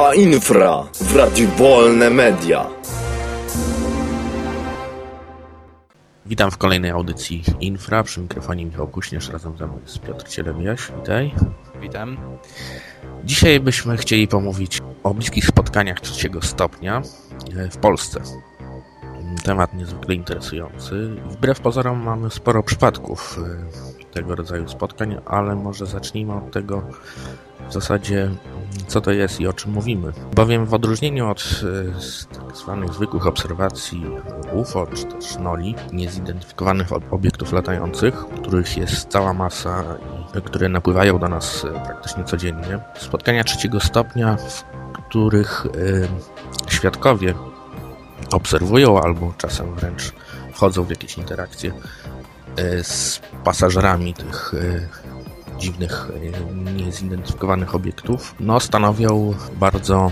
Grupa Infra w Radiu Wolne Media. Witam w kolejnej audycji Infra. Przy mikrofonie Michał Kuśnierz, razem ze mną jest Piotr Cielemijaś. Witaj. Witam. Dzisiaj byśmy chcieli pomówić o bliskich spotkaniach trzeciego stopnia w Polsce. Temat niezwykle interesujący. Wbrew pozorom mamy sporo przypadków e, tego rodzaju spotkań, ale może zacznijmy od tego w zasadzie, co to jest i o czym mówimy. Bowiem w odróżnieniu od e, tak zwanych zwykłych obserwacji UFO czy też NOLI, niezidentyfikowanych obiektów latających, których jest cała masa i które napływają do nas e, praktycznie codziennie, spotkania trzeciego stopnia, w których świadkowie obserwują albo czasem wręcz wchodzą w jakieś interakcje e, z pasażerami tych e, dziwnych, e, niezidentyfikowanych obiektów, no stanowią bardzo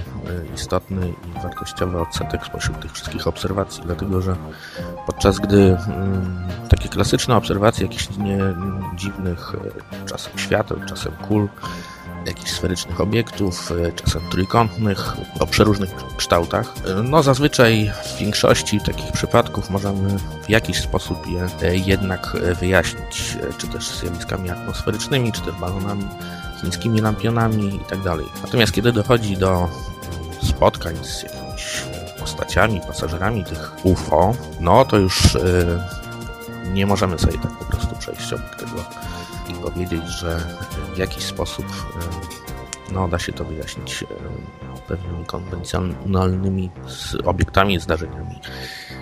istotny i wartościowy odsetek spośród tych wszystkich obserwacji, dlatego że podczas gdy mm, takie klasyczne obserwacje jakichś nie, dziwnych czasem świateł, czasem kul, jakichś sferycznych obiektów, e, czasem trójkątnych, o przeróżnych kształtach. E, no zazwyczaj w większości takich przypadków możemy w jakiś sposób je e, jednak wyjaśnić, czy też zjawiskami atmosferycznymi, czy też balonami, chińskimi lampionami itd. Tak Natomiast kiedy dochodzi do spotkań z jakimiś postaciami, pasażerami tych UFO, no to już nie możemy sobie tak po prostu przejść obok tego i powiedzieć, że w jakiś sposób e, no, da się to wyjaśnić e, pewnymi konwencjonalnymi obiektami, zdarzeniami.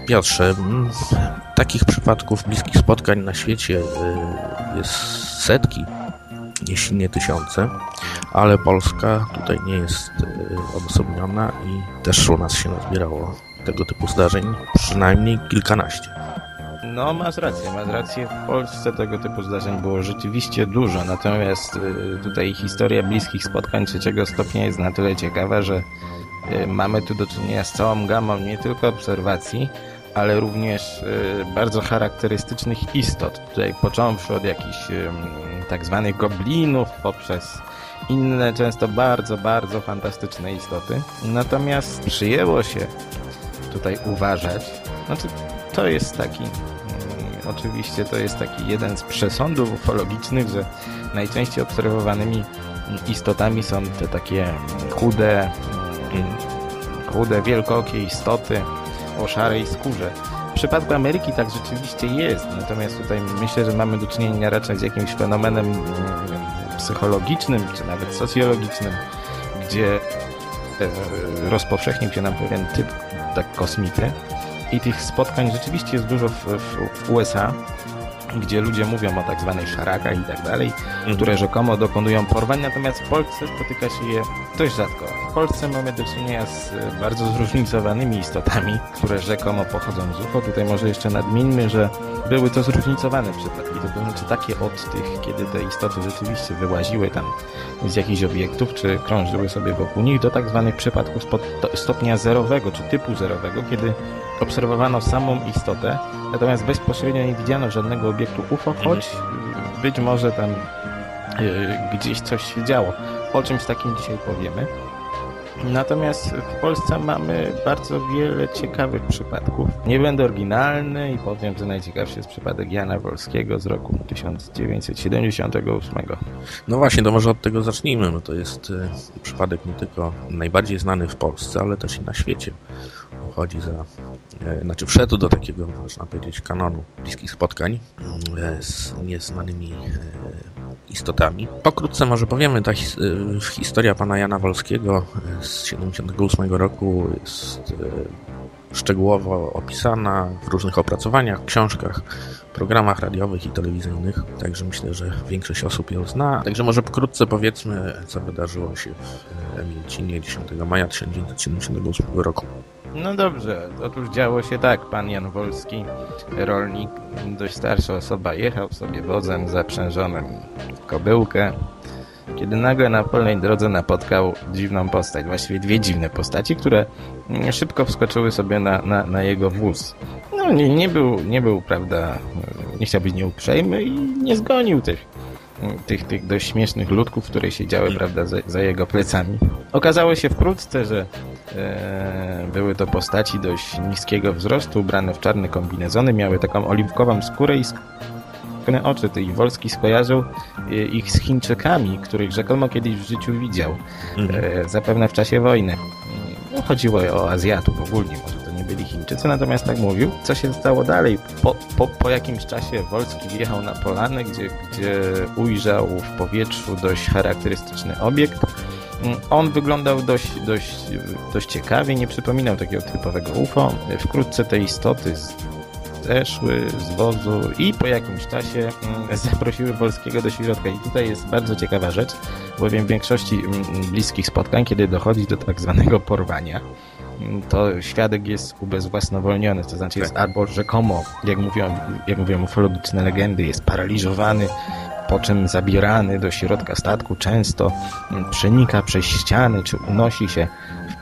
Piotrze, takich przypadków bliskich spotkań na świecie e, jest setki, jeśli nie tysiące, ale Polska tutaj nie jest odosobniona i też u nas się nazbierało tego typu zdarzeń przynajmniej kilkanaście. No, masz rację, masz rację. W Polsce tego typu zdarzeń było rzeczywiście dużo, natomiast y, tutaj historia bliskich spotkań trzeciego stopnia jest na tyle ciekawa, że y, mamy tu do czynienia z całą gamą nie tylko obserwacji, ale również y, bardzo charakterystycznych istot. Tutaj począwszy od jakichś tak zwanych goblinów, poprzez inne, często bardzo, bardzo fantastyczne istoty. Natomiast przyjęło się tutaj uważać, znaczy to jest taki oczywiście to jest taki jeden z przesądów ufologicznych, że najczęściej obserwowanymi istotami są te takie chude, chude, wielkokie istoty o szarej skórze. W przypadku Ameryki tak rzeczywiście jest, natomiast tutaj myślę, że mamy do czynienia raczej z jakimś fenomenem psychologicznym, czy nawet socjologicznym, gdzie e, rozpowszechnił się nam pewien typ tak kosmity, i tych spotkań rzeczywiście jest dużo w, w, w USA, gdzie ludzie mówią o tak zwanych szarakach i tak dalej, mhm. które rzekomo dokonują porwań, natomiast w Polsce spotyka się je dość rzadko. W Polsce mamy do czynienia z e, bardzo zróżnicowanymi istotami, które rzekomo pochodzą z UFO. Tutaj może jeszcze nadmieńmy, że były to zróżnicowane przypadki, to znaczy takie od tych, kiedy te istoty rzeczywiście wyłaziły tam z jakichś obiektów, czy krążyły sobie wokół nich, do tak zwanych przypadków stopnia zerowego, czy typu zerowego, kiedy obserwowano samą istotę, natomiast bezpośrednio nie widziano żadnego obiektu UFO, mhm. choć być może tam e, gdzieś coś się działo. O czymś takim dzisiaj powiemy. Natomiast w Polsce mamy bardzo wiele ciekawych przypadków. Nie będę oryginalny i powiem, że najciekawszy jest przypadek Jana Wolskiego z roku 1978. No właśnie, to może od tego zacznijmy. No to jest e, przypadek nie tylko najbardziej znany w Polsce, ale też i na świecie. Uchodzi za, e, znaczy wszedł do takiego, można powiedzieć, kanonu bliskich spotkań e, z nieznanymi istotami. Pokrótce może powiemy, ta his historia pana Jana Wolskiego z 78 roku jest e, szczegółowo opisana w różnych opracowaniach, książkach, programach radiowych i telewizyjnych, także myślę, że większość osób ją zna. Także może pokrótce powiedzmy, co wydarzyło się w Emilcinie 10 maja 1978 roku. No dobrze, otóż działo się tak, pan Jan Wolski, rolnik, dość starsza osoba, jechał sobie wozem zaprzężonym kobyłkę, kiedy nagle na polnej drodze napotkał dziwną postać, właściwie dwie dziwne postaci, które szybko wskoczyły sobie na, na, na jego wóz. No nie, nie, był, nie był, prawda, nie chciał być nieuprzejmy i nie zgonił tych tych, tych dość śmiesznych ludków, które siedziały prawda, za, za jego plecami. Okazało się wkrótce, że e, były to postaci dość niskiego wzrostu, ubrane w czarne kombinezony, miały taką oliwkową skórę i skórne oczy. I Wolski skojarzył e, ich z Chińczykami, których rzekomo kiedyś w życiu widział, e, zapewne w czasie wojny. No, chodziło o Azjatów ogólnie, może byli Chińczycy, natomiast tak mówił. Co się stało dalej? Po, po, po jakimś czasie Wolski wjechał na polanę, gdzie, gdzie ujrzał w powietrzu dość charakterystyczny obiekt. On wyglądał dość, dość, dość ciekawie, nie przypominał takiego typowego UFO. Wkrótce te istoty zeszły z wozu i po jakimś czasie mm, zaprosiły Wolskiego do środka. I tutaj jest bardzo ciekawa rzecz, bowiem w większości mm, bliskich spotkań, kiedy dochodzi do tak zwanego porwania, to świadek jest ubezwłasnowolniony, to znaczy jest albo rzekomo, jak mówią, jak mówią ufologiczne legendy, jest paraliżowany, po czym zabierany do środka statku często przenika przez ściany, czy unosi się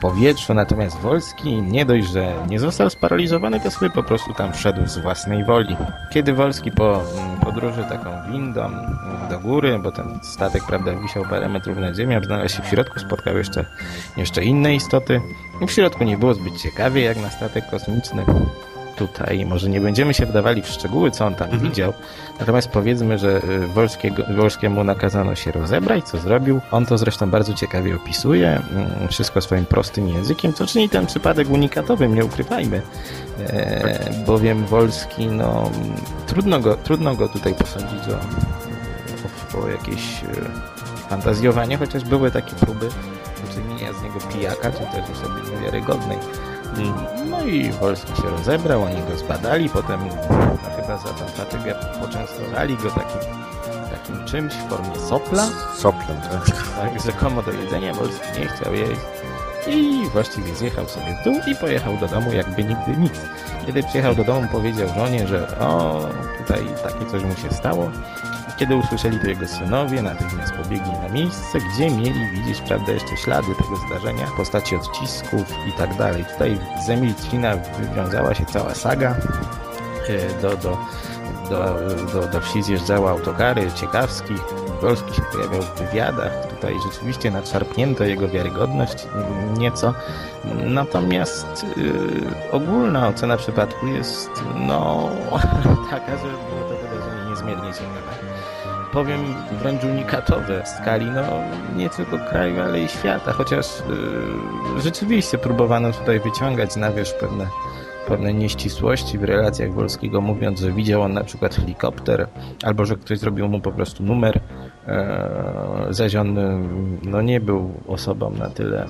powietrzu, natomiast Wolski nie dość, że nie został sparaliżowany, to sobie po prostu tam wszedł z własnej woli. Kiedy Wolski po podróży taką windą do góry, bo ten statek, prawda, wisiał parę metrów nad ziemią, znalazł się w środku, spotkał jeszcze, jeszcze inne istoty. W środku nie było zbyt ciekawie, jak na statek kosmiczny tutaj może nie będziemy się wdawali w szczegóły, co on tam mhm. widział, natomiast powiedzmy, że y, Wolskiego, Wolskiemu nakazano się rozebrać, co zrobił. On to zresztą bardzo ciekawie opisuje, mm, wszystko swoim prostym językiem, co czyni ten przypadek unikatowym, nie ukrywajmy, e, bowiem Wolski, no, trudno go, trudno go tutaj posądzić o, o, o jakieś e, fantazjowanie, chociaż były takie próby uczynienia z niego pijaka, czy też osoby niewiarygodnej. No i Wolski się rozebrał, oni go zbadali, potem no, chyba za tą fatygę poczęstowali go takim, takim czymś w formie sopla. Soplem, tak. Tak, rzekomo do jedzenia, Wolski nie chciał jeść. I właściwie zjechał sobie w dół i pojechał do domu jakby nigdy nic. Kiedy przyjechał do domu powiedział żonie, że o, tutaj takie coś mu się stało. Kiedy usłyszeli to jego synowie, natychmiast pobiegli na miejsce, gdzie mieli widzieć, prawda, jeszcze ślady tego zdarzenia, postaci odcisków i tak dalej. Tutaj z Emil wywiązała się cała saga. E, do, do, do, do, do wsi zjeżdżały autokary ciekawskich, Wolski się pojawiał w wywiadach. Tutaj rzeczywiście nadszarpnięto jego wiarygodność nieco. Natomiast yy, ogólna ocena przypadku jest no taka, że było to wydarzenie niezmiernie ciekawe powiem wręcz unikatowe w skali no, nie tylko kraju, ale i świata, chociaż yy, rzeczywiście próbowano tutaj wyciągać na wierzch pewne, pewne nieścisłości w relacjach Wolskiego, mówiąc, że widział on na przykład helikopter, albo że ktoś zrobił mu po prostu numer, yy, zaś on no, nie był osobą na tyle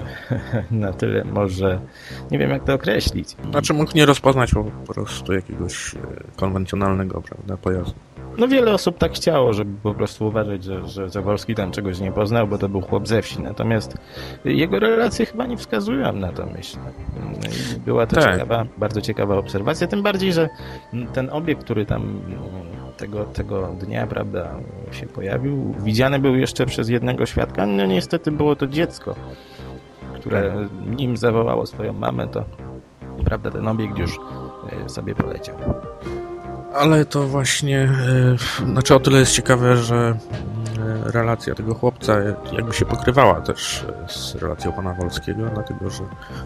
na tyle może, nie wiem jak to określić. Znaczy mógł nie rozpoznać po prostu jakiegoś e, konwencjonalnego prawda, pojazdu. No wiele osób tak chciało, żeby po prostu uważać, że, że Zawolski tam czegoś nie poznał, bo to był chłop ze wsi. Natomiast jego relacje chyba nie wskazują na to, myślę. Była to tak. ciekawa, bardzo ciekawa obserwacja, tym bardziej, że ten obiekt, który tam tego, tego dnia, prawda, się pojawił, widziany był jeszcze przez jednego świadka. No niestety było to dziecko, które nim zawołało swoją mamę, to prawda, ten obiekt już e, sobie poleciał. Ale to właśnie, e, znaczy o tyle jest ciekawe, że e, relacja tego chłopca jakby się pokrywała też e, z relacją pana Wolskiego, dlatego że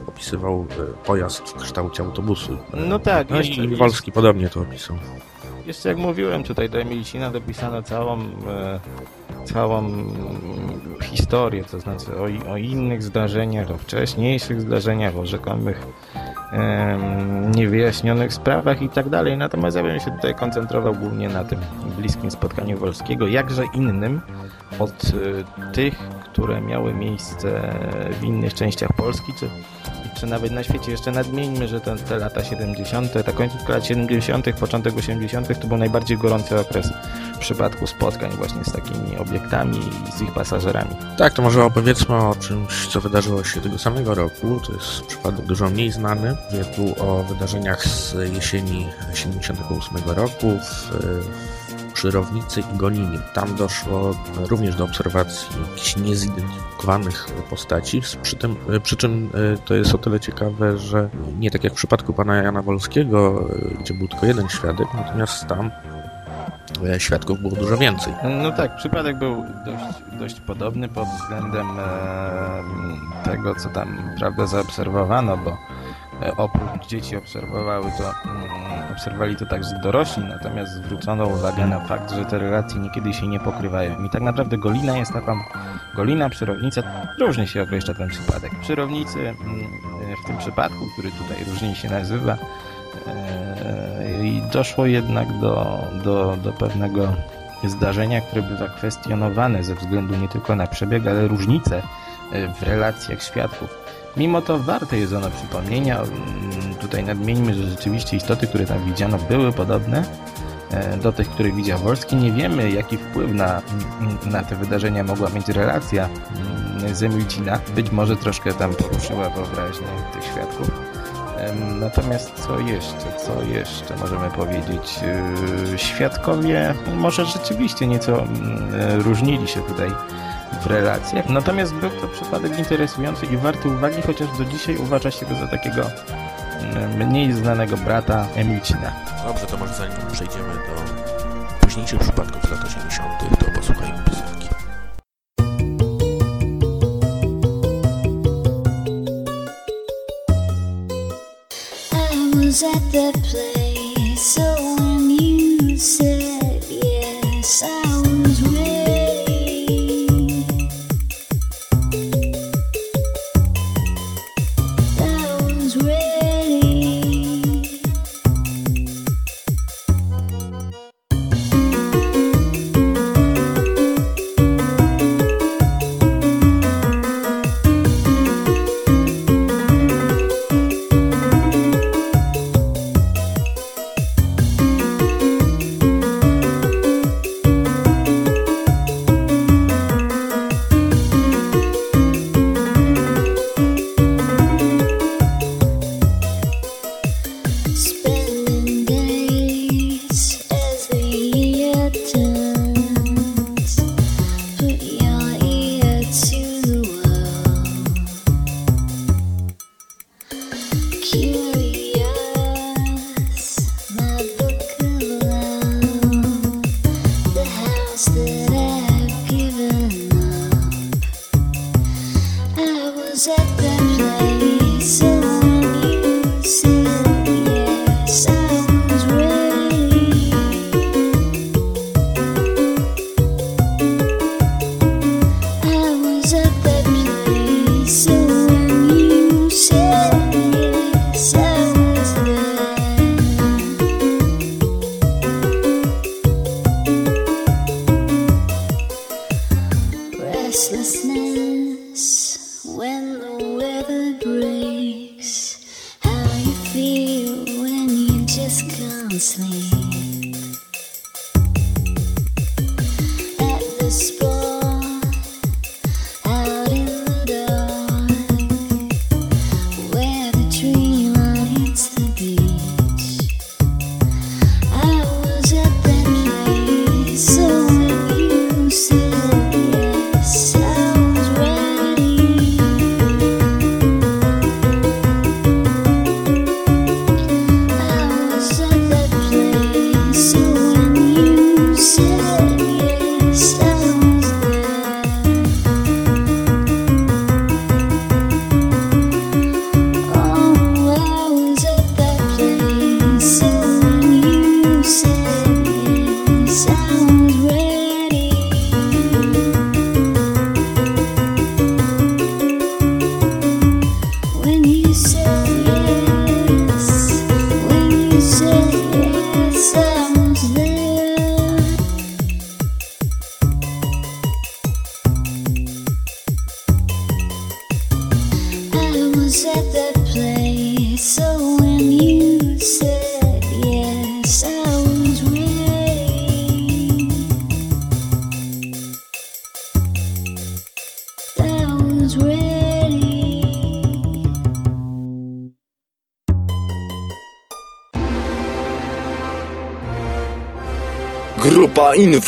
opisywał pojazd w kształcie autobusu. No tak. No i Wolski podobnie to opisał. Jeszcze jak mówiłem, tutaj do Emilicina dopisano całą, całą historię, to znaczy o, o innych zdarzeniach, o wcześniejszych zdarzeniach, o rzekomych niewyjaśnionych sprawach i tak dalej. Natomiast ja bym się tutaj koncentrował głównie na tym bliskim spotkaniu Wolskiego, jakże innym od e, tych, które miały miejsce w innych częściach Polski, czy, czy nawet na świecie. Jeszcze nadmieńmy, że te, te lata 70., ta końcówka lat 70., początek 80. to był najbardziej gorący okres w przypadku spotkań właśnie z takimi obiektami i z ich pasażerami. Tak, to może opowiedzmy o czymś, co wydarzyło się tego samego roku. To jest przypadek dużo mniej znany. Mówię tu o wydarzeniach z jesieni 78 roku w, przy Rownicy i Goninie. Tam doszło również do obserwacji jakichś niezidentyfikowanych postaci, przy, tym, przy czym e, to jest o tyle ciekawe, że nie tak jak w przypadku pana Jana Wolskiego, e, gdzie był tylko jeden świadek, natomiast tam e, świadków było dużo więcej. No tak, przypadek był dość, dość podobny pod względem e, tego, co tam prawda zaobserwowano, bo e, oprócz dzieci obserwowały to, mm, obserwowali to także dorośli, natomiast zwrócono uwagę na fakt, że te relacje niekiedy się nie pokrywają. I tak naprawdę Golina jest taką, Golina, Przyrownica, różnie się określa ten przypadek. Przyrownicy mm, w tym przypadku, który tutaj różnie się nazywa, e, i doszło jednak do, do, do pewnego zdarzenia, które bywa kwestionowane ze względu nie tylko na przebieg, ale różnice e, w relacjach świadków. Mimo to warte jest ono przypomnienia. Mm, Tutaj nadmieńmy, że rzeczywiście istoty, które tam widziano, były podobne e, do tych, które widział Wolski. Nie wiemy, jaki wpływ na, na te wydarzenia mogła mieć relacja mm, Zemilcina. Być może troszkę tam poruszyła wyobraźnię tych świadków. Natomiast co jeszcze, co jeszcze możemy powiedzieć? Yy, Świadkowie może rzeczywiście nieco mm, e, różnili się tutaj w relacjach, natomiast był to przypadek interesujący i warty uwagi, chociaż do dzisiaj uważa się go za takiego mm, mniej znanego brata Emilcina. Dobrze, to może zanim przejdziemy do późniejszych przypadków z lat 80., to posłuchajmy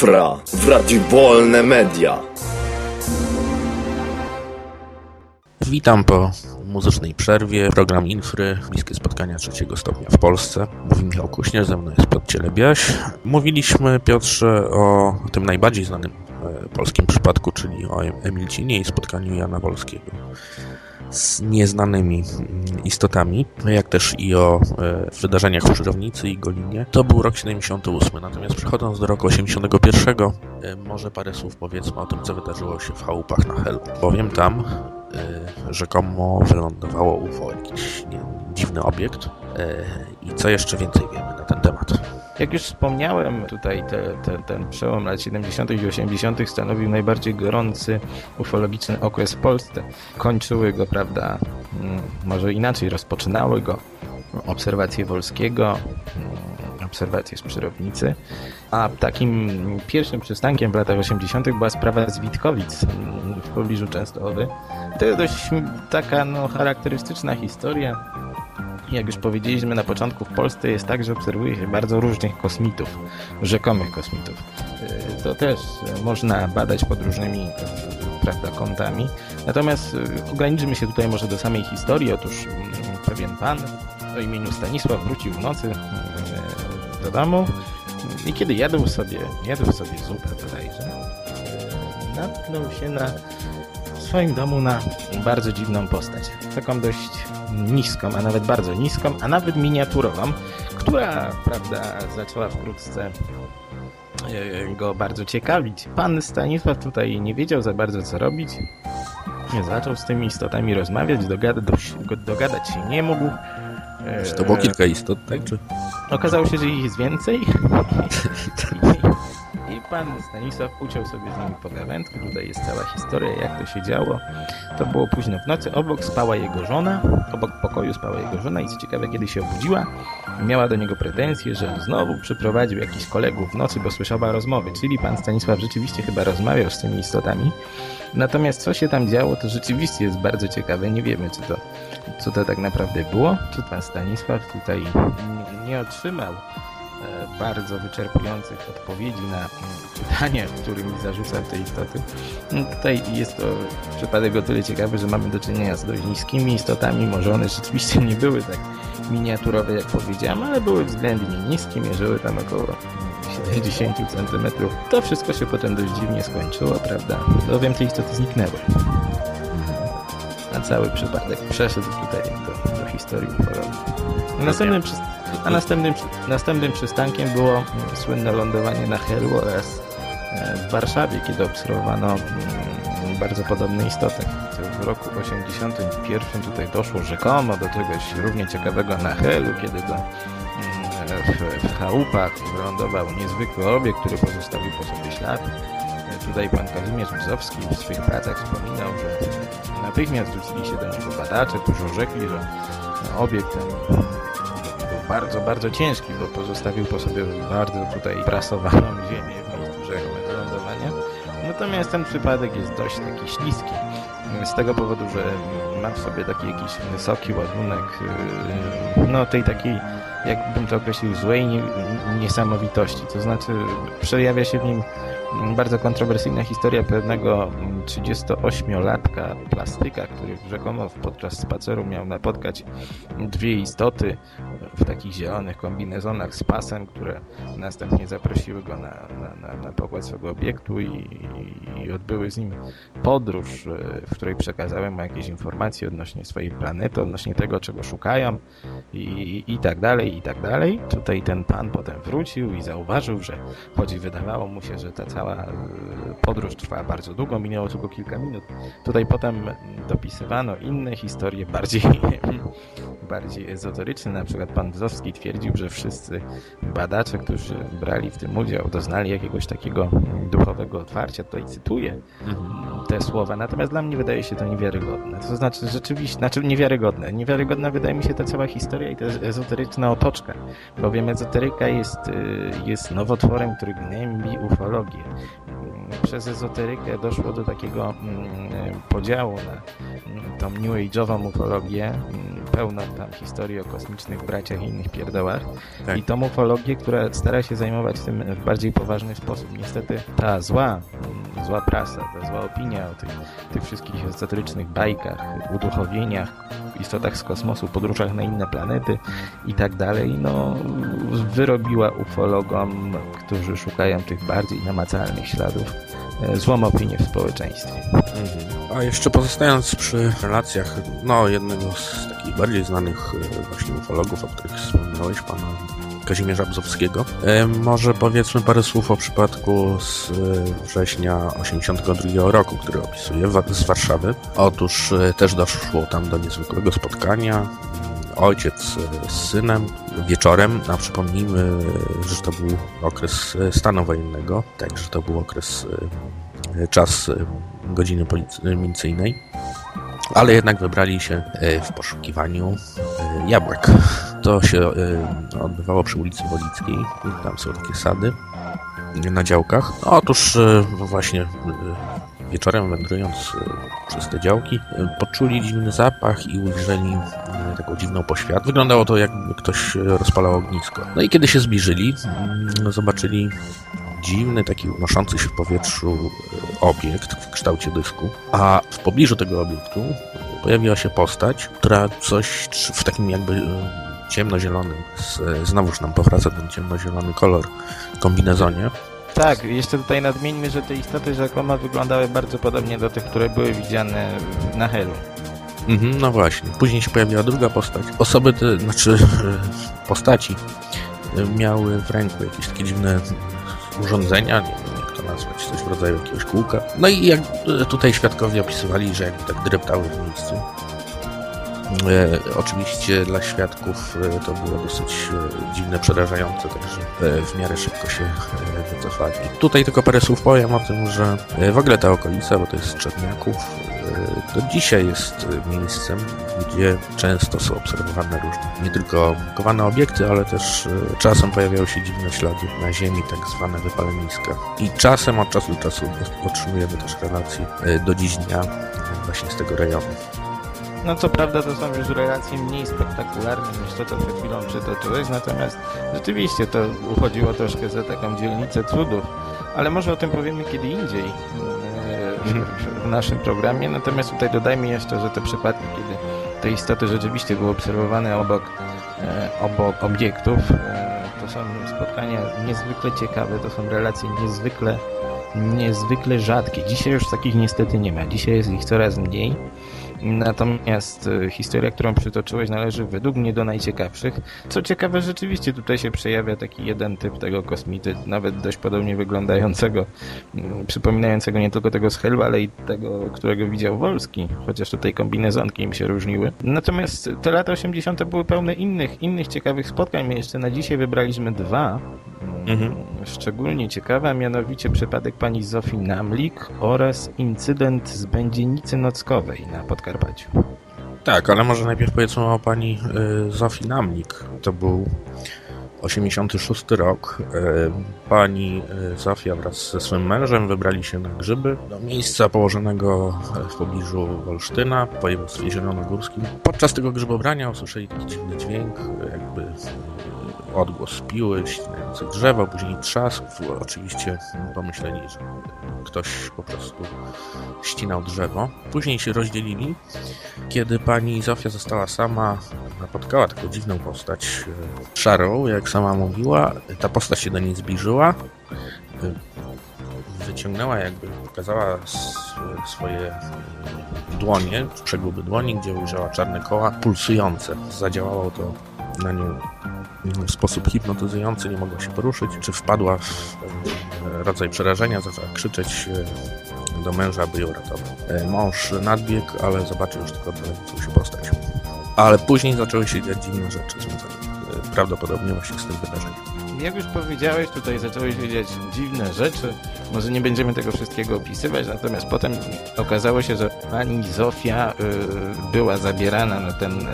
Infra w Radiu Wolne Media. Witam po muzycznej przerwie program Infry, bliskie spotkania trzeciego stopnia w Polsce. Mówi Michał Kuśnierz, ze mną jest Piotr Cielebiaś. Mówiliśmy, Piotrze, o tym najbardziej znanym e, polskim przypadku, czyli o Emilcinie i spotkaniu Jana Wolskiego z nieznanymi mm, istotami, jak też i o e, wydarzeniach w Krzyżownicy i Golinie. To był rok 78, natomiast przechodząc do roku 81, e, może parę słów powiedzmy o tym, co wydarzyło się w chałupach na Helu, bowiem tam e, rzekomo wylądowało UFO, jakiś dziwny obiekt i co jeszcze więcej wiemy na ten temat. Jak już wspomniałem, tutaj te, te, ten przełom lat 70. i 80. stanowił najbardziej gorący ufologiczny okres w Polsce. Kończyły go, prawda, mm, może inaczej, rozpoczynały go obserwacje Wolskiego, mm, obserwacje z Przyrownicy, a takim pierwszym przystankiem w latach 80. była sprawa z Witkowic mm, w pobliżu Częstochowy. To jest dość taka no, charakterystyczna historia. Jak już powiedzieliśmy na początku, w Polsce jest tak, że obserwuje się bardzo różnych kosmitów, rzekomych kosmitów. Y, To też y, można badać pod różnymi y, prawda, kątami. Natomiast ograniczymy się tutaj może do samej historii. Otóż pewien pan o imieniu Stanisław wrócił w nocy do domu i kiedy jadł sobie, jadł sobie zupę bodajże, natknął się na w swoim domu na bardzo dziwną postać. Taką dość niską, a nawet bardzo niską, a nawet miniaturową, która, prawda, zaczęła wkrótce e, go bardzo ciekawić. Pan Stanisław tutaj nie wiedział za bardzo co robić. Nie zaczął z tymi istotami rozmawiać, dogadać, dogadać się nie mógł. E, Czy to było kilka istot, tak? Czy... Okazało się, że ich jest więcej. Pan Stanisław uciął sobie z nimi pogawędkę. Tutaj jest cała historia, jak to się działo. To było późno w nocy. Obok spała jego żona. Obok pokoju spała jego żona i co ciekawe, kiedy się obudziła, miała do niego pretensje, że znowu przyprowadził jakichś kolegów w nocy, bo słyszała rozmowy. Czyli pan Stanisław rzeczywiście chyba rozmawiał z tymi istotami. Natomiast co się tam działo, to rzeczywiście jest bardzo ciekawe. Nie wiemy, czy to, co to tak naprawdę było. Czy pan Stanisław tutaj nie, nie otrzymał bardzo wyczerpujących odpowiedzi na mm, pytania, którymi zarzucał te istoty. No, Tutaj jest to przypadek o tyle ciekawy, że mamy do czynienia z dość niskimi istotami. Może one rzeczywiście nie były tak miniaturowe, jak powiedziałem, ale były względnie niskie, mierzyły tam około 70 cm. To wszystko się potem dość dziwnie skończyło, prawda? Bowiem te istoty zniknęły. A cały przypadek przeszedł tutaj do, do historii ufologii. Następnym, przy, a następnym, następnym przystankiem było mm, słynne lądowanie na Helu oraz e, w Warszawie, kiedy obserwowano mm, bardzo podobne istoty. To w roku 81 tutaj doszło rzekomo do czegoś równie ciekawego na Helu, kiedy to mm, w, w chałupach wylądował niezwykły obiekt, który pozostawił po sobie ślad. E, Tutaj pan Kazimierz Bzowski w swoich pracach wspominał, że natychmiast rzucili się do niego badacze, którzy orzekli, że obiekt ten bardzo, bardzo ciężki, bo pozostawił po sobie bardzo tutaj prasowaną ziemię w miejscu rzekomego lądowania. Natomiast ten przypadek jest dość taki śliski. Z tego powodu, że ma w sobie taki jakiś wysoki ładunek yy, no tej takiej, jakbym to określił, złej nie- niesamowitości. To znaczy przejawia się w nim bardzo kontrowersyjna historia pewnego 38-latka plastyka, który rzekomo podczas spaceru miał napotkać dwie istoty w takich zielonych kombinezonach z pasem, które następnie zaprosiły go na, na, na, pokład swego obiektu i, i odbyły z nim podróż, e, w której przekazały mu jakieś informacje odnośnie swojej planety, odnośnie tego, czego szukają i, i tak dalej, i tak dalej. Tutaj ten pan potem wrócił i zauważył, że choć wydawało mu się, że ta cała e, podróż trwa bardzo długo, minęło tylko kilka minut. Tutaj potem dopisywano inne historie, bardziej, bardziej ezoteryczne. Na przykład pan Bzowski twierdził, że wszyscy badacze, którzy brali w tym udział, doznali jakiegoś takiego duchowego otwarcia. Tutaj cytuję te słowa, natomiast dla mnie wydaje się to niewiarygodne. To znaczy rzeczywiście, znaczy niewiarygodne. Niewiarygodna wydaje mi się ta cała historia i ta ezoteryczna otoczka, bowiem ezoteryka jest, y, jest nowotworem, który gnębi ufologię. przez ezoterykę doszło do takiego mm, podziału na mm, tą new age'ową ufologię, pełną tam historii o kosmicznych braciach i innych pierdołach Tak. i tą ufologię, która stara się zajmować tym w bardziej poważny sposób. Niestety ta zła, zła prasa, ta zła opinia o tych, tych wszystkich ezoterycznych bajkach, uduchowieniach, istotach z kosmosu, podróżach na inne planety i tak dalej, no wyrobiła ufologom, którzy szukają tych bardziej namacalnych śladów, e, złą opinię w społeczeństwie. Mhm. A jeszcze pozostając przy relacjach, no jednego z takich bardziej znanych e, właśnie ufologów, o których wspominałeś, pana Kazimierza Bzowskiego, e, może powiedzmy parę słów o przypadku z e, września 82 roku, który opisuję wa- z Warszawy. Otóż też doszło tam do niezwykłego spotkania. Ojciec z synem wieczorem, a przypomnijmy, że to był okres stanu wojennego, także to był okres czas godziny policyjnej, ale jednak wybrali się e, w poszukiwaniu e, jabłek. To się e, odbywało przy ulicy Wolickiej, tam są takie sady na działkach. Otóż właśnie wieczorem wędrując przez te działki poczuli dziwny zapach i ujrzeli taką dziwną poświat. Wyglądało to jakby ktoś rozpalał ognisko. No i kiedy się zbliżyli, mm, zobaczyli dziwny, taki unoszący się w powietrzu e, obiekt w kształcie dysku, a w pobliżu tego obiektu pojawiła się postać, która coś w takim jakby e, ciemnozielonym, znowuż nam powraca ten ciemnozielony kolor kombinezonie. Tak, jeszcze tutaj nadmieńmy, że te istoty rzekomo wyglądały bardzo podobnie do tych, które były widziane na Helu. Mhm, no właśnie. Później się pojawiła druga postać. Osoby te, znaczy e, postaci e, miały w ręku jakieś takie dziwne urządzenia, nie wiem jak to nazwać, coś w rodzaju jakiegoś kółka. No i jak e, tutaj świadkowie opisywali, że jakby tak dreptały w miejscu. E, oczywiście dla świadków e, to było dosyć e, dziwne, przerażające, także w miarę szybko się wycofali. Tutaj tylko parę słów powiem o tym, że w ogóle ta okolica, bo to jest Czerniaków, e, do dzisiaj jest miejscem, gdzie często są obserwowane różne, nie tylko kowane obiekty, ale też e, czasem pojawiają się dziwne ślady na ziemi, tak zwane wypaleniska. I czasem od czasu do czasu otrzymujemy też relacje e, do dziś dnia e, właśnie z tego rejonu. No co prawda to są już relacje mniej spektakularne niż to, co przed chwilą przytoczyłeś, natomiast rzeczywiście to uchodziło troszkę za taką dzielnicę cudów, ale może o tym powiemy kiedy indziej w, naszym programie, natomiast tutaj dodajmy jeszcze, że te przypadki, kiedy te istoty rzeczywiście były obserwowane obok, e, obok obiektów, e, to są spotkania niezwykle ciekawe, to są relacje niezwykle niezwykle rzadkie. Dzisiaj już takich niestety nie ma. Dzisiaj jest ich coraz mniej. Natomiast e, historia, którą przytoczyłeś, należy według mnie do najciekawszych. Co ciekawe, rzeczywiście tutaj się przejawia taki jeden typ tego kosmity, nawet dość podobnie wyglądającego, mm, przypominającego nie tylko tego z Helu, ale i tego, którego widział Wolski, chociaż tutaj kombinezonki im się różniły. Natomiast te lata 80. były pełne innych, innych ciekawych spotkań. My jeszcze na dzisiaj wybraliśmy dwa. mm, Mhm. Szczególnie ciekawe, a mianowicie przypadek pani Zofii Namlik oraz incydent z Będzienicy Nockowej na Tak, ale może najpierw powiedzmy o pani y, Zofii Namlik. To był 86 rok. Y, pani y, Zofia wraz ze swym mężem wybrali się na grzyby do miejsca położonego w pobliżu Olsztyna w województwie zielonogórskim. Podczas tego grzybobrania usłyszeli dziwny dźwięk, jakby odgłos piły ścinającej drzewo, później trzask. Oczywiście pomyśleli, że ktoś po prostu ścinał drzewo. Później się rozdzielili kiedy pani Zofia została sama, napotkała taką dziwną postać, e, szarą, jak sama mówiła, ta postać się do niej zbliżyła, e, wyciągnęła jakby, pokazała swoje dłonie, przeguby dłoni, gdzie ujrzała czarne koła pulsujące. Zadziałało to na nią w sposób hipnotyzujący, nie mogła się poruszyć, czy wpadła w rodzaj przerażenia, zaczęła krzyczeć e, do męża, by ją ratował. E, Mąż nadbiegł, ale zobaczył już tylko się postać. Ale później zaczęły się dziać dziwne rzeczy związane e, prawdopodobnie właśnie z tym wydarzeniem. Jak już powiedziałeś, tutaj zaczęły się dziać dziwne rzeczy. Może nie będziemy tego wszystkiego opisywać, natomiast potem okazało się, że pani Zofia y, była zabierana na ten y,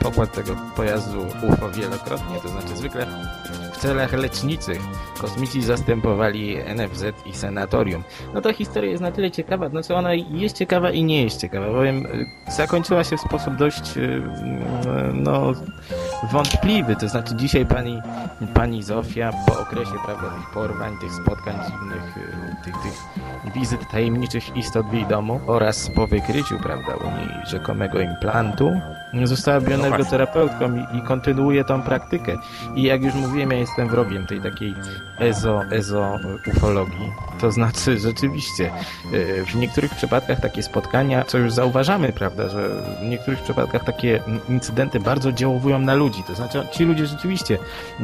pokład tego pojazdu UFO wielokrotnie, to znaczy zwykle w celach leczniczych kosmici zastępowali NFZ i sanatorium. No to historia jest na tyle ciekawa, znaczy ona jest ciekawa i nie jest ciekawa, bowiem y, zakończyła się w sposób dość y, y, no, wątpliwy, to znaczy dzisiaj pani, pani Zofia po okresie prawda, tych porwań, tych spotkań dziwnych, y, tych, tych wizyt tajemniczych istot w jej domu oraz po wykryciu prawda, u niej rzekomego implantu została bioenergoterapeutką i, i kontynuuje tą praktykę. I jak już mówiłem, ja jestem wrogiem tej takiej ezo, ezo ufologii. To znaczy rzeczywiście y, w niektórych przypadkach takie spotkania, co już zauważamy, prawda, że w niektórych przypadkach takie incydenty bardzo działowują na ludzi. To znaczy ci ludzie rzeczywiście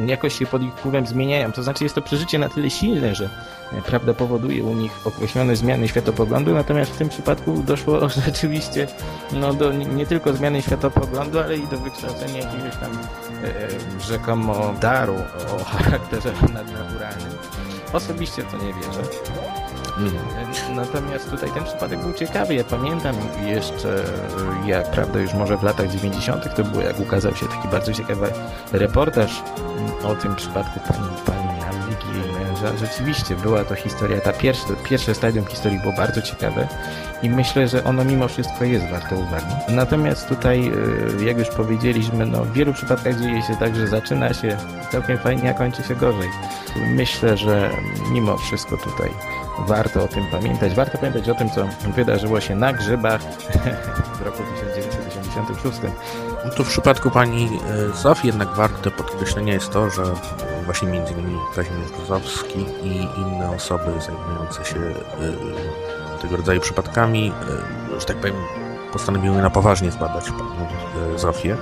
jakoś się pod ich wpływem zmieniają. To znaczy jest to przeżycie na tyle silne, że e, prawda powoduje u nich określone zmiany światopoglądu, natomiast w tym przypadku doszło rzeczywiście no, do nie tylko zmiany światopoglądu, ale i do wykształcenia jakiegoś tam e, rzekomo daru o charakterze nadnaturalnym. Osobiście to nie wierzę. Mhm. Natomiast tutaj ten przypadek był ciekawy. Ja pamiętam jeszcze, jak prawda, już może w latach 90. to było, jak ukazał się taki bardzo ciekawy reportaż o tym przypadku pani, pani Rzeczywiście była to historia, ta pierwsze, pierwsze stadium historii było bardzo ciekawe i myślę, że ono mimo wszystko jest warte uwagi. Natomiast tutaj, y, jak już powiedzieliśmy, no, w wielu przypadkach dzieje się tak, że zaczyna się całkiem fajnie, a kończy się gorzej. Myślę, że mimo wszystko tutaj warto o tym pamiętać. Warto pamiętać o tym, co wydarzyło się na grzybach w roku 1986. No tu w przypadku pani e, Zofii jednak warte podkreślenia jest to, że właśnie między innymi Kazimierz Brzozowski i inne osoby zajmujące się e, tego rodzaju przypadkami, e, że tak powiem, postanowiły na poważnie zbadać panią e, Zofię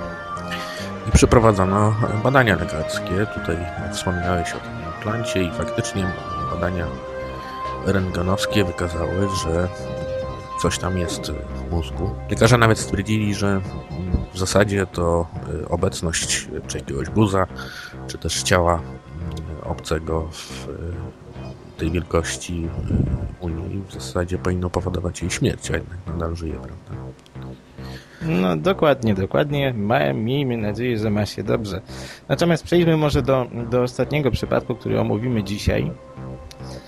i przeprowadzono badania lekarskie. Tutaj wspominałeś o tym implancie i faktycznie badania rentgenowskie wykazały, że coś tam jest w mózgu. Lekarze nawet stwierdzili, że w zasadzie to y, obecność czy jakiegoś guza, czy też ciała mm, obcego w y, tej wielkości y, u niej w zasadzie powinno powodować jej śmierć, a jednak nadal żyje, prawda? No dokładnie, dokładnie. Ma, miejmy nadzieję, że ma się dobrze. Natomiast przejdźmy może do, do ostatniego przypadku, który omówimy dzisiaj.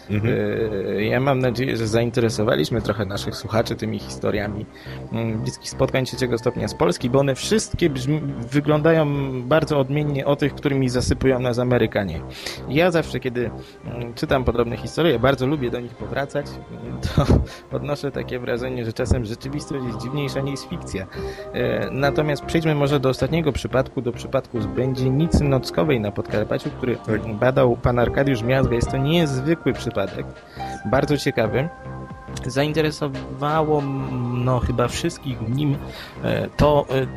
E, Ja mam nadzieję, że zainteresowaliśmy trochę naszych słuchaczy tymi historiami mm, bliskich spotkań trzeciego stopnia z Polski, bo one wszystkie brzmi, wyglądają bardzo odmiennie od tych, którymi zasypują nas Amerykanie. Ja zawsze, kiedy mm, czytam podobne historie, bardzo lubię do nich powracać, mm, to odnoszę takie wrażenie, że czasem rzeczywistość jest dziwniejsza niż fikcja. E, Natomiast przejdźmy może do ostatniego przypadku, do przypadku z Będzienicy Nockowej na Podkarpaciu, który badał pan Arkadiusz Miazga. Jest to niezwykły przypadek, bardzo ciekawy. Zainteresowało no, chyba wszystkich w nim e, to, e,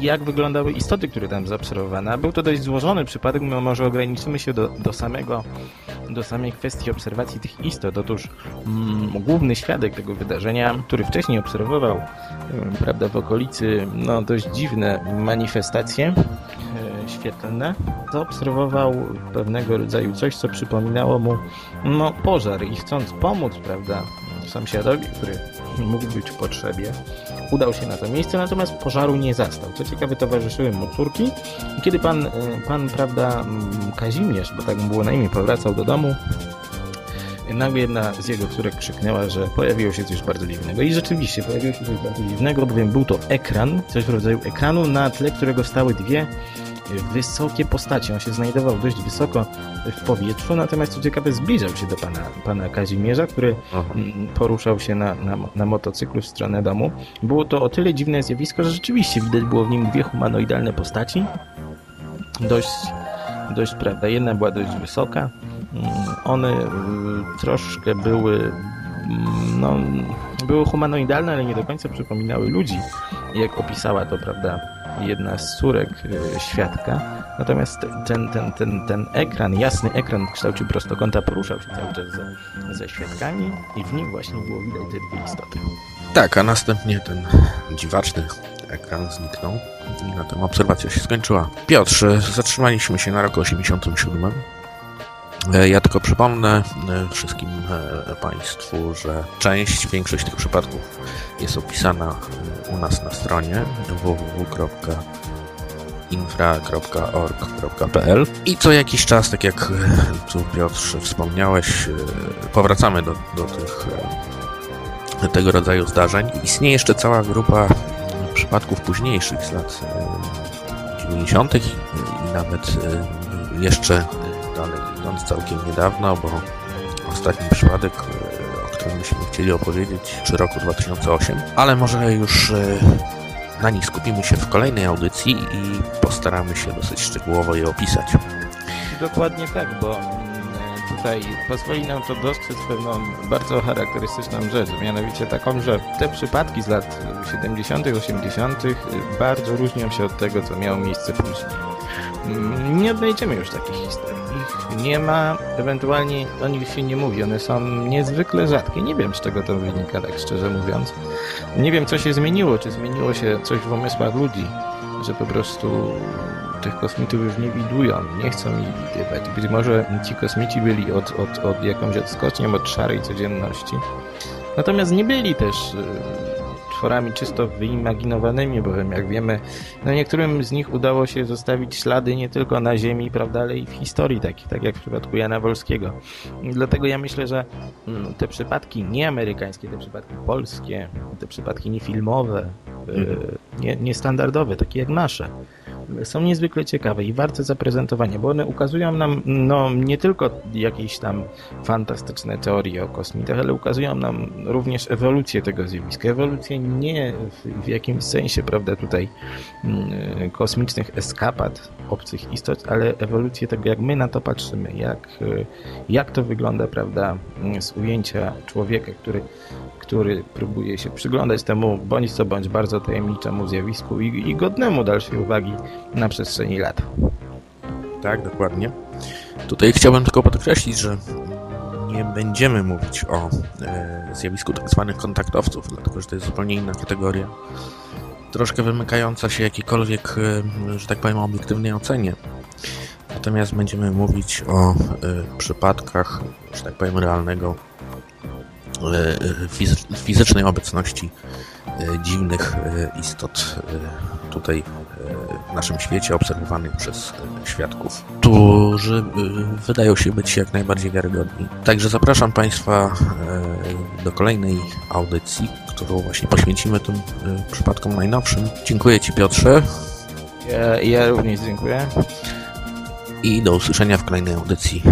jak wyglądały istoty, które tam zaobserwowano. Był to dość złożony przypadek, no może ograniczymy się do, do, samego, do samej kwestii obserwacji tych istot. Otóż mm, główny świadek tego wydarzenia, który wcześniej obserwował e, prawda, w okolicy no, dość dziwne manifestacje świetlne, zaobserwował pewnego rodzaju coś, co przypominało mu no, pożar i chcąc pomóc, prawda, sąsiadowi, który mógł być w potrzebie, udał się na to miejsce, natomiast pożaru nie zastał. Co ciekawe, towarzyszyły mu córki. I kiedy pan, e, pan prawda, mm, Kazimierz, bo tak mu było na imię, powracał do domu, nagle jedna z jego córek krzyknęła, że pojawiło się coś bardzo dziwnego. I rzeczywiście pojawiło się coś bardzo dziwnego, bowiem był to ekran, coś w rodzaju ekranu, na tle którego stały dwie wysokie postacie. On się znajdował dość wysoko w powietrzu, natomiast co ciekawe zbliżał się do pana, pana Kazimierza, który Aha. poruszał się na, na, na motocyklu w stronę domu. Było to o tyle dziwne zjawisko, że rzeczywiście widać było w nim dwie humanoidalne postaci. Dość, dość prawda, jedna była dość wysoka. Mm, One y, troszkę były mm, no, były humanoidalne, ale nie do końca przypominały ludzi, jak opisała to, prawda, jedna z córek y, świadka. Natomiast ten, ten, ten, ten ekran, jasny ekran w kształcie prostokąta poruszał się cały czas ze, ze świadkami i w nim właśnie było widać te dwie istoty. Tak, a następnie ten dziwaczny ekran zniknął i na tym obserwacja się skończyła. Piotrze, zatrzymaliśmy się na roku 87. E, Ja tylko przypomnę e, wszystkim e, Państwu, że część, większość tych przypadków jest opisana u nas na stronie infra.org.pl i co jakiś czas, tak jak tu Piotr wspomniałeś, powracamy do, do tych tego rodzaju zdarzeń. Istnieje jeszcze cała grupa e, przypadków późniejszych z lat e, 90. i nawet jeszcze dalej idąc całkiem niedawno, bo ostatni przypadek, e, o którym byśmy chcieli opowiedzieć, czy roku 2008, ale może już e, na nich skupimy się w kolejnej audycji i postaramy się dosyć szczegółowo je opisać. Dokładnie tak, bo mm, tutaj pozwoli nam to dostrzec pewną bardzo charakterystyczną rzecz, mianowicie taką, że te przypadki z lat 70., 80. bardzo różnią się od tego, co miało miejsce później. Nie odnajdziemy już takich historii. Ich nie ma, ewentualnie o nich się nie mówi. One są niezwykle rzadkie. Nie wiem, z czego to wynika, tak szczerze mówiąc. Nie wiem, co się zmieniło. Czy zmieniło się coś w umysłach ludzi, że po prostu tych kosmitów już nie widują, nie chcą ich widywać. Być może ci kosmici byli od, od, od jakąś odskocznią od szarej codzienności. Natomiast nie byli też y, tworami czysto wyimaginowanymi, bowiem jak wiemy, no niektórym z nich udało się zostawić ślady nie tylko na Ziemi, prawda, ale i w historii, tak, tak jak w przypadku Jana Wolskiego. Dlatego ja myślę, że mm, te przypadki nieamerykańskie, te przypadki polskie, te przypadki niefilmowe, y, nie, niestandardowe, takie jak nasze, są niezwykle ciekawe i warte zaprezentowania, bo one ukazują nam no, nie tylko jakieś tam fantastyczne teorie o kosmitach, ale ukazują nam również ewolucję tego zjawiska. Ewolucję nie w, w jakimś sensie, prawda, tutaj mm, kosmicznych eskapad obcych istot, ale ewolucję tego, jak my na to patrzymy, jak, y, jak to wygląda, prawda, z ujęcia człowieka, który który próbuje się przyglądać temu bądź co bądź bardzo tajemniczemu zjawisku i, i godnemu dalszej uwagi na przestrzeni lat. Tak, dokładnie. Tutaj chciałbym tylko podkreślić, że nie będziemy mówić o e, zjawisku tak zwanych kontaktowców, dlatego że to jest zupełnie inna kategoria, troszkę wymykająca się jakiejkolwiek, e, że tak powiem, obiektywnej ocenie. Natomiast będziemy mówić o e, przypadkach, że tak powiem, realnego e, fizy- fizycznej obecności e, dziwnych e, istot e, tutaj w naszym świecie obserwowanych przez świadków, którzy e, wydają się być jak najbardziej wiarygodni. Także zapraszam Państwa e, do kolejnej audycji, którą właśnie poświęcimy tym e, przypadkom najnowszym. Dziękuję Ci Piotrze Ja, ja również dziękuję. i do usłyszenia w kolejnej audycji.